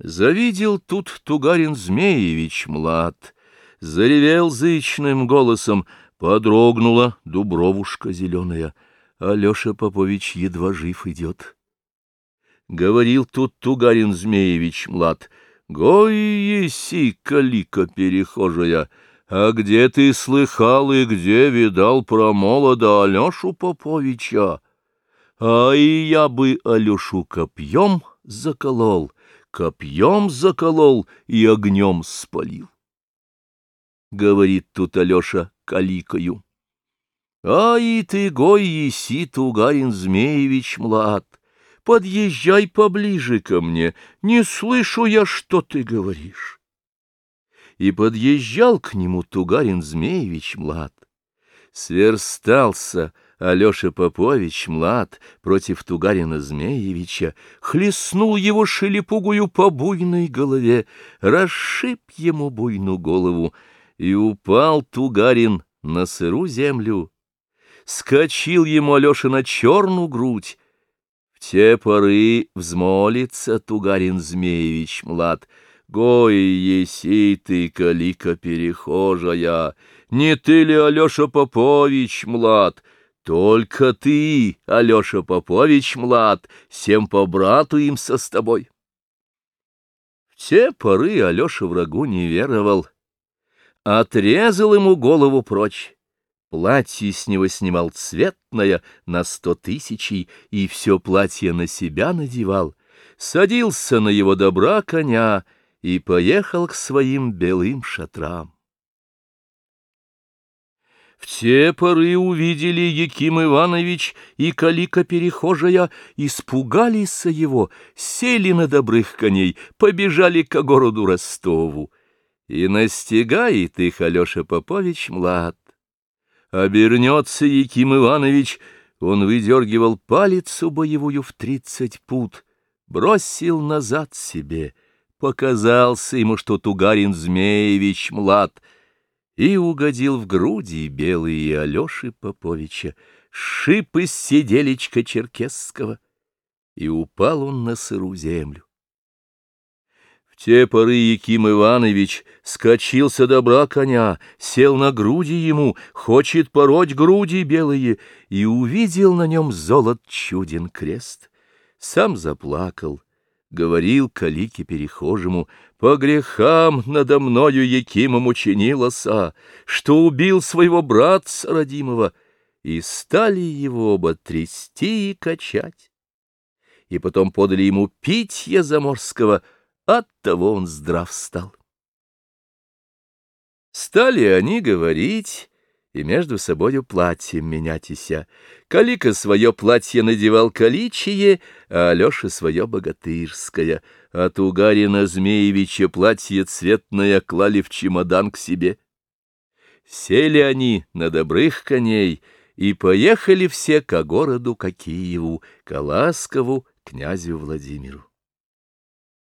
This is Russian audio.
Завидел тут Тугарин Змеевич млад, Заревел зычным голосом, Подрогнула дубровушка зеленая, Алеша Попович едва жив идет. Говорил тут Тугарин Змеевич млад, Гой еси, калика перехожая, А где ты слыхал и где видал про молода Алешу Поповича? А и я бы Алешу копьем заколол, копьем заколол и огнем спалил. Говорит тут Алеша каликою. Ай ты, гой еси, Тугарин Змеевич млад, подъезжай поближе ко мне, не слышу я, что ты говоришь. И подъезжал к нему Тугарин Змеевич млад, сверстался, Алеша Попович, млад, против Тугарина Змеевича, хлестнул его шелепугую по буйной голове, расшиб ему буйную голову, и упал Тугарин на сыру землю. Скочил ему Алеша на черную грудь. В те поры взмолится Тугарин Змеевич, млад, Гой, еси ты, калика перехожая, не ты ли, Алеша Попович, млад, — только ты, Алеша Попович, млад, всем по брату им со с тобой. В те поры Алеша врагу не веровал. Отрезал ему голову прочь. Платье с него снимал цветное на сто тысячей, и все платье на себя надевал. Садился на его добра коня и поехал к своим белым шатрам. В те поры увидели Яким Иванович и Калика Перехожая, испугались его, сели на добрых коней, побежали к городу Ростову. И настигает их Алеша Попович млад. Обернется Яким Иванович, он выдергивал палицу боевую в тридцать пут, бросил назад себе, показался ему, что Тугарин Змеевич млад — и угодил в груди белые Алеши Поповича, шип из сиделечка черкесского, и упал он на сыру землю. В те поры Яким Иванович скочился добра коня, сел на груди ему, хочет пороть груди белые, и увидел на нем золот чуден крест. Сам заплакал, говорил Калике перехожему, по грехам надо мною Якимом учинилося, что убил своего братца родимого, и стали его оба трясти и качать. И потом подали ему питье заморского, оттого он здрав стал. Стали они говорить и между собою платьем менятися. Калика свое платье надевал каличие, а Алеша свое богатырское. От Угарина Змеевича платье цветное клали в чемодан к себе. Сели они на добрых коней и поехали все ко городу, к Киеву, к Ласкову, князю Владимиру.